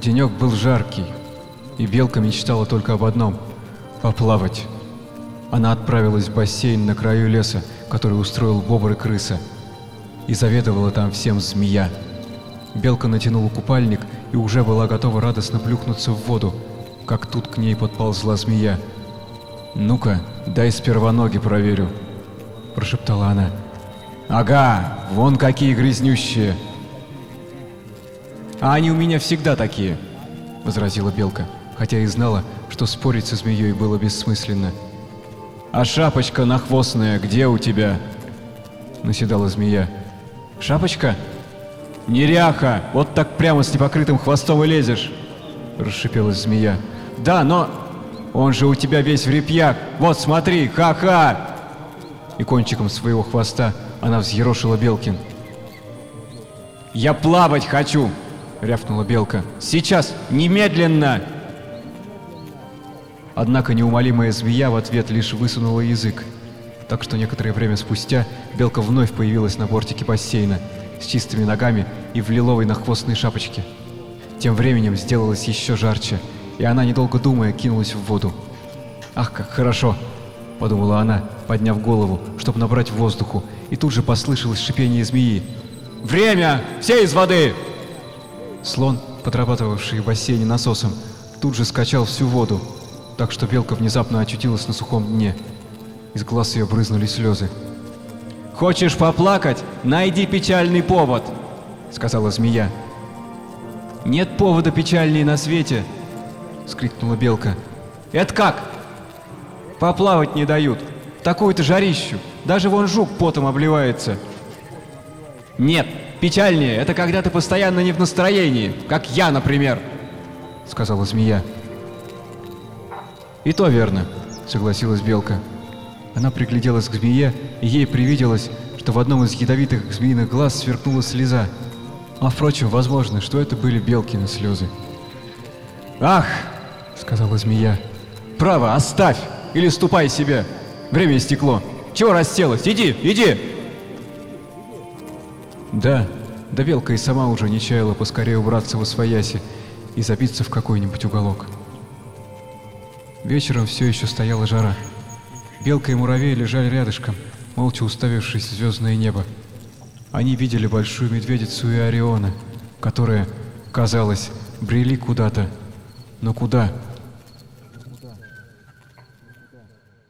Денек был жаркий, и Белка мечтала только об одном — поплавать. Она отправилась в бассейн на краю леса, который устроил бобр и крыса, и заведовала там всем змея. Белка натянула купальник и уже была готова радостно плюхнуться в воду, как тут к ней подползла змея. «Ну-ка, дай сперва ноги проверю», — прошептала она. «Ага, вон какие грязнющие!» «А они у меня всегда такие», — возразила Белка, хотя и знала, что спорить со змеей было бессмысленно. «А шапочка нахвостная где у тебя?» — наседала змея. «Шапочка?» «Неряха! Вот так прямо с непокрытым хвостом и лезешь!» — расшипелась змея. «Да, но он же у тебя весь в репьях! Вот смотри, ха-ха!» И кончиком своего хвоста она взъерошила Белкин. «Я плавать хочу!» — рявкнула Белка. «Сейчас! Немедленно!» Однако неумолимая змея в ответ лишь высунула язык. Так что некоторое время спустя Белка вновь появилась на бортике бассейна с чистыми ногами и в лиловой нахвостной шапочке. Тем временем сделалось еще жарче, и она, недолго думая, кинулась в воду. «Ах, как хорошо!» — подумала она, подняв голову, чтобы набрать воздуху, и тут же послышалось шипение змеи. «Время! Все из воды!» Слон, подрабатывавший в бассейне насосом, тут же скачал всю воду, так что белка внезапно очутилась на сухом дне. Из глаз ее брызнули слезы. «Хочешь поплакать? Найди печальный повод!» — сказала змея. «Нет повода печальней на свете!» — скрикнула белка. «Это как?» «Поплавать не дают. Такую-то жарищу. Даже вон жук потом обливается». «Нет, печальнее — это когда ты постоянно не в настроении, как я, например», — сказала змея. «И то верно», — согласилась белка. Она пригляделась к змее, и ей привиделось, что в одном из ядовитых змеиных глаз сверкнула слеза. А впрочем, возможно, что это были белкины слезы. «Ах!» — сказала змея. «Право, оставь! Или ступай себе! Время истекло! Чего расселась? Иди, иди!» Да, да белка и сама уже не чаяла поскорее убраться во свояси и забиться в какой-нибудь уголок. Вечером все еще стояла жара. Белка и муравей лежали рядышком, молча уставившись в звездное небо. Они видели большую медведицу и Ориона, которые, казалось, брели куда-то. Но куда?